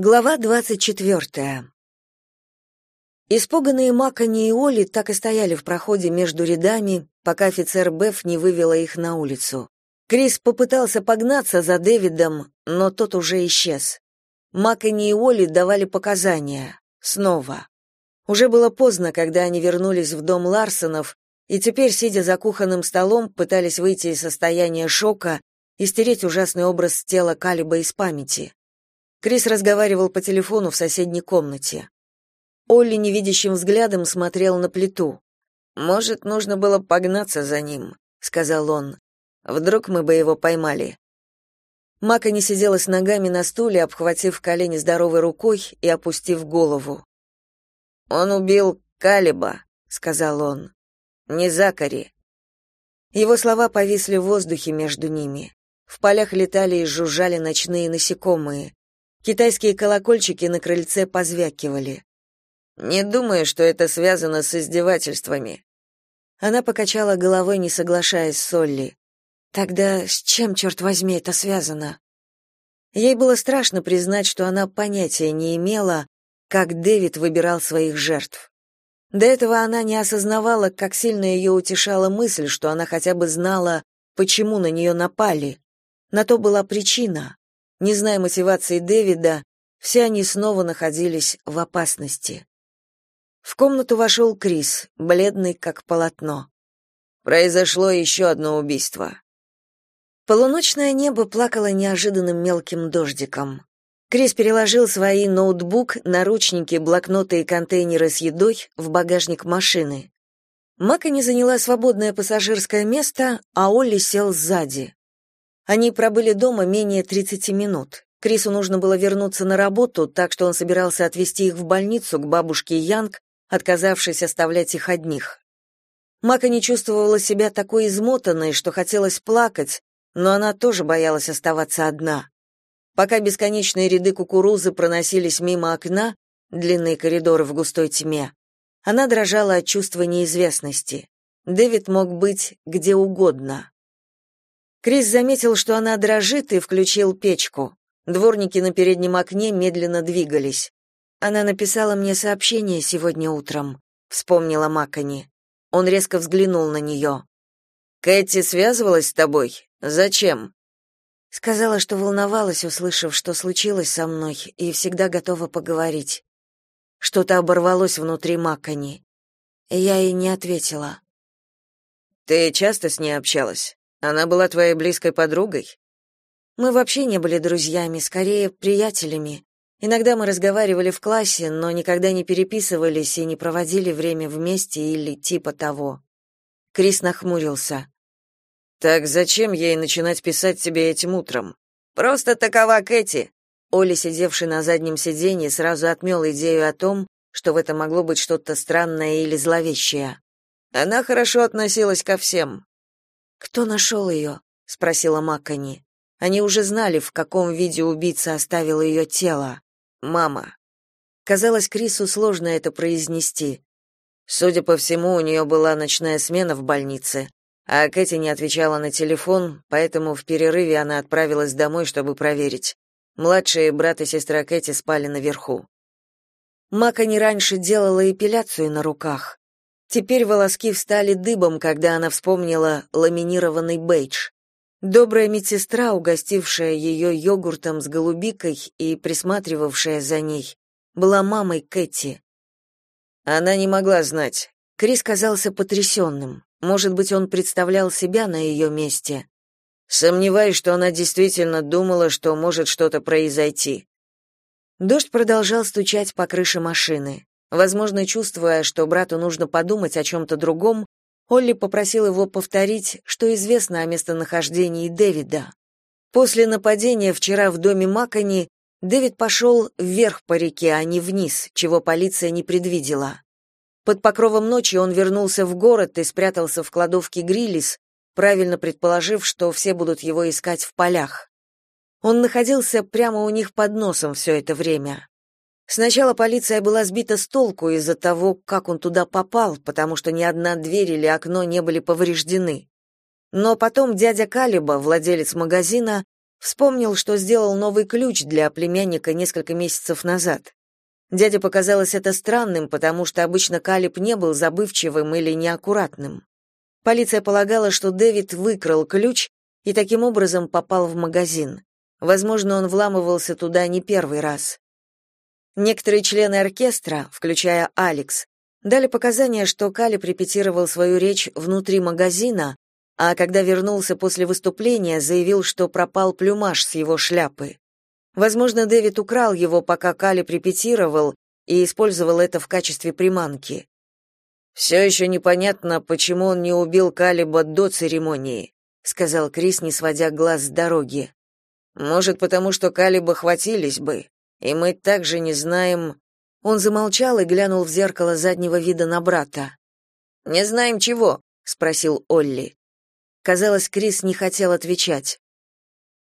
Глава двадцать четвертая. Испуганные Макани и Оли так и стояли в проходе между рядами, пока офицер Беф не вывела их на улицу. Крис попытался погнаться за Дэвидом, но тот уже исчез. Макани и Оли давали показания. Снова. Уже было поздно, когда они вернулись в дом Ларсонов, и теперь, сидя за кухонным столом, пытались выйти из состояния шока и стереть ужасный образ тела Калиба из памяти. Крис разговаривал по телефону в соседней комнате. Олли невидящим взглядом смотрел на плиту. «Может, нужно было погнаться за ним», — сказал он. «Вдруг мы бы его поймали». Мака не сидела с ногами на стуле, обхватив колени здоровой рукой и опустив голову. «Он убил Калиба», — сказал он. «Не Закари». Его слова повисли в воздухе между ними. В полях летали и жужжали ночные насекомые. Китайские колокольчики на крыльце позвякивали. Не думаю, что это связано с издевательствами. Она покачала головой, не соглашаясь с Олли. Тогда с чем, черт возьми, это связано? Ей было страшно признать, что она понятия не имела, как Дэвид выбирал своих жертв. До этого она не осознавала, как сильно ее утешала мысль, что она хотя бы знала, почему на нее напали. На то была причина. Не зная мотивации Дэвида, все они снова находились в опасности. В комнату вошел Крис, бледный как полотно. Произошло еще одно убийство. Полуночное небо плакало неожиданным мелким дождиком. Крис переложил свои ноутбук, наручники, блокноты и контейнеры с едой в багажник машины. Мака не заняла свободное пассажирское место, а Олли сел сзади. Они пробыли дома менее 30 минут. Крису нужно было вернуться на работу, так что он собирался отвезти их в больницу к бабушке Янг, отказавшись оставлять их одних. Мака не чувствовала себя такой измотанной, что хотелось плакать, но она тоже боялась оставаться одна. Пока бесконечные ряды кукурузы проносились мимо окна, длинные коридоры в густой тьме, она дрожала от чувства неизвестности. Дэвид мог быть где угодно. Крис заметил, что она дрожит, и включил печку. Дворники на переднем окне медленно двигались. Она написала мне сообщение сегодня утром, вспомнила Макани. Он резко взглянул на нее. Кэти связывалась с тобой? Зачем? Сказала, что волновалась, услышав, что случилось со мной, и всегда готова поговорить. Что-то оборвалось внутри Макани. Я ей не ответила. Ты часто с ней общалась? Она была твоей близкой подругой? Мы вообще не были друзьями, скорее приятелями. Иногда мы разговаривали в классе, но никогда не переписывались и не проводили время вместе или типа того. Крис нахмурился. Так зачем ей начинать писать тебе этим утром? Просто такова Кэти. Оля, сидевший на заднем сиденье, сразу отмел идею о том, что в этом могло быть что-то странное или зловещее. Она хорошо относилась ко всем, «Кто нашел ее?» — спросила Маккани. Они уже знали, в каком виде убийца оставил ее тело. Мама. Казалось, Крису сложно это произнести. Судя по всему, у нее была ночная смена в больнице, а Кэти не отвечала на телефон, поэтому в перерыве она отправилась домой, чтобы проверить. Младшие брат и сестра Кэти спали наверху. Мака не раньше делала эпиляцию на руках. Теперь волоски встали дыбом, когда она вспомнила ламинированный бейдж. Добрая медсестра, угостившая ее йогуртом с голубикой и присматривавшая за ней, была мамой Кэти. Она не могла знать. Крис казался потрясенным. Может быть, он представлял себя на ее месте. Сомневаюсь, что она действительно думала, что может что-то произойти. Дождь продолжал стучать по крыше машины. Возможно, чувствуя, что брату нужно подумать о чем-то другом, Олли попросил его повторить, что известно о местонахождении Дэвида. После нападения вчера в доме Макони Дэвид пошел вверх по реке, а не вниз, чего полиция не предвидела. Под покровом ночи он вернулся в город и спрятался в кладовке Грилис, правильно предположив, что все будут его искать в полях. Он находился прямо у них под носом все это время. Сначала полиция была сбита с толку из-за того, как он туда попал, потому что ни одна дверь или окно не были повреждены. Но потом дядя Калиба, владелец магазина, Вспомнил, что сделал новый ключ для племянника несколько месяцев назад. Дяде показалось это странным, потому что обычно Калиб не был забывчивым или неаккуратным. Полиция полагала, что Дэвид выкрал ключ и таким образом попал в магазин. Возможно, он вламывался туда не первый раз. Некоторые члены оркестра, включая Алекс, дали показания, что Калиб репетировал свою речь внутри магазина, а когда вернулся после выступления, заявил, что пропал плюмаж с его шляпы. Возможно, Дэвид украл его, пока Кали репетировал, и использовал это в качестве приманки. «Все еще непонятно, почему он не убил Калиба до церемонии», сказал Крис, не сводя глаз с дороги. «Может, потому что Калиба хватились бы, и мы также не знаем...» Он замолчал и глянул в зеркало заднего вида на брата. «Не знаем чего?» — спросил Олли. Казалось, Крис не хотел отвечать.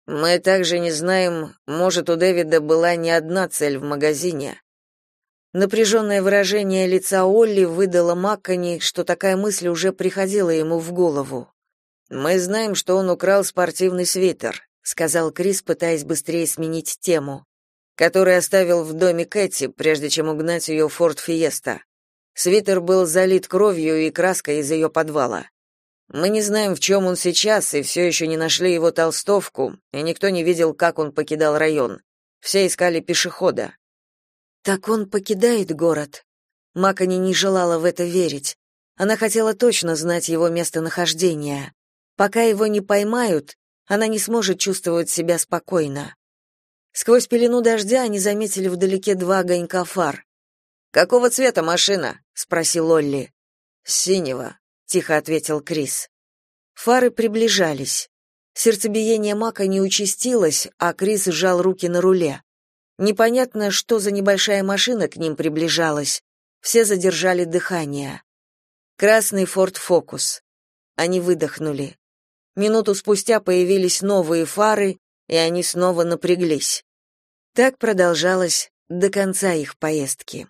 Мы также не знаем, может, у Дэвида была не одна цель в магазине. Напряженное выражение лица Олли выдало Маккани, что такая мысль уже приходила ему в голову. Мы знаем, что он украл спортивный свитер, сказал Крис, пытаясь быстрее сменить тему, который оставил в доме Кэти, прежде чем угнать ее в Форд Фиеста. Свитер был залит кровью и краской из ее подвала. Мы не знаем, в чем он сейчас, и все еще не нашли его толстовку, и никто не видел, как он покидал район. Все искали пешехода. Так он покидает город. Макани не желала в это верить. Она хотела точно знать его местонахождение. Пока его не поймают, она не сможет чувствовать себя спокойно. Сквозь пелену дождя они заметили вдалеке два огонька фар. «Какого цвета машина?» — спросил Олли. «Синего», тихо ответил Крис. Фары приближались. Сердцебиение Мака не участилось, а Крис сжал руки на руле. Непонятно, что за небольшая машина к ним приближалась. Все задержали дыхание. Красный Ford Focus. Они выдохнули. Минуту спустя появились новые фары, и они снова напряглись. Так продолжалось до конца их поездки.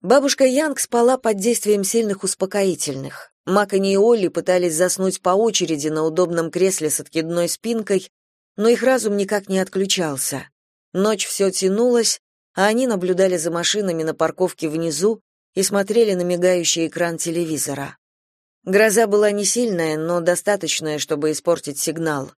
Бабушка Янг спала под действием сильных успокоительных. Макани и Олли пытались заснуть по очереди на удобном кресле с откидной спинкой, но их разум никак не отключался. Ночь все тянулась, а они наблюдали за машинами на парковке внизу и смотрели на мигающий экран телевизора. Гроза была не сильная, но достаточная, чтобы испортить сигнал.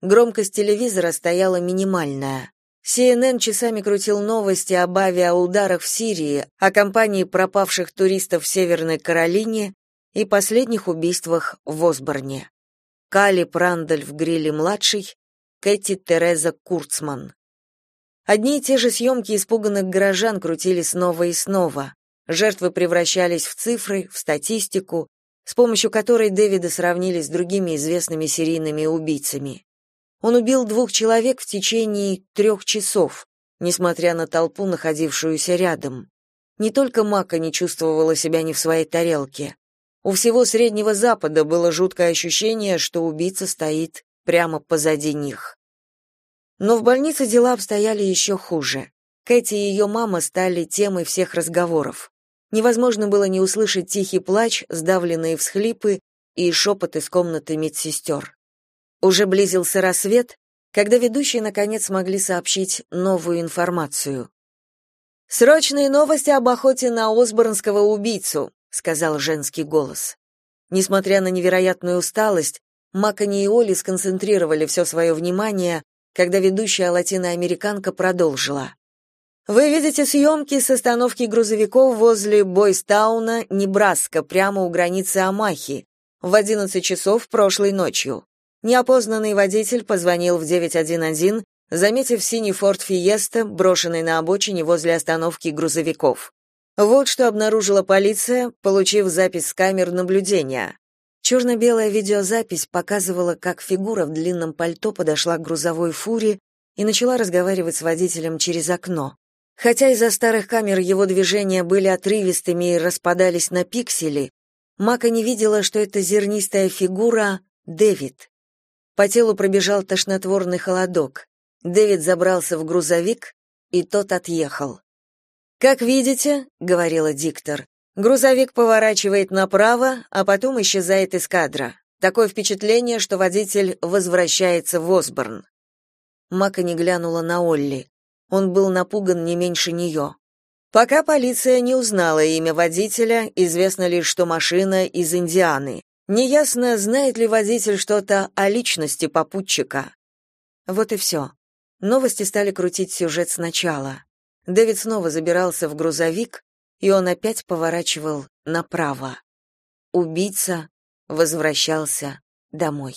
Громкость телевизора стояла минимальная. CNN часами крутил новости об авиаударах в Сирии, о компании пропавших туристов в Северной Каролине и последних убийствах в Осборне. Кали Прандальф Грилли-младший, Кэти Тереза Курцман. Одни и те же съемки испуганных горожан крутили снова и снова. Жертвы превращались в цифры, в статистику, с помощью которой Дэвида сравнили с другими известными серийными убийцами. Он убил двух человек в течение трех часов, несмотря на толпу, находившуюся рядом. Не только Мака не чувствовала себя не в своей тарелке. У всего Среднего Запада было жуткое ощущение, что убийца стоит прямо позади них. Но в больнице дела обстояли еще хуже. Кэти и ее мама стали темой всех разговоров. Невозможно было не услышать тихий плач, сдавленные всхлипы и шепот из комнаты медсестер. Уже близился рассвет, когда ведущие наконец смогли сообщить новую информацию. «Срочные новости об охоте на Осборнского убийцу», — сказал женский голос. Несмотря на невероятную усталость, Макани и Оли сконцентрировали все свое внимание, когда ведущая латиноамериканка продолжила. «Вы видите съемки с остановки грузовиков возле Бойстауна, Небраска, прямо у границы Амахи, в 11 часов прошлой ночью. Неопознанный водитель позвонил в 911, заметив синий Ford Fiesta, брошенный на обочине возле остановки грузовиков. Вот что обнаружила полиция, получив запись с камер наблюдения. Черно-белая видеозапись показывала, как фигура в длинном пальто подошла к грузовой фуре и начала разговаривать с водителем через окно. Хотя из-за старых камер его движения были отрывистыми и распадались на пиксели, Мака не видела, что это зернистая фигура — Дэвид. По телу пробежал тошнотворный холодок. Дэвид забрался в грузовик, и тот отъехал. «Как видите», — говорила диктор, — «грузовик поворачивает направо, а потом исчезает из кадра. Такое впечатление, что водитель возвращается в Осборн». Мака не глянула на Олли. Он был напуган не меньше нее. Пока полиция не узнала имя водителя, известно лишь, что машина из Индианы. Неясно, знает ли водитель что-то о личности попутчика. Вот и все. Новости стали крутить сюжет сначала. Дэвид снова забирался в грузовик, и он опять поворачивал направо. Убийца возвращался домой.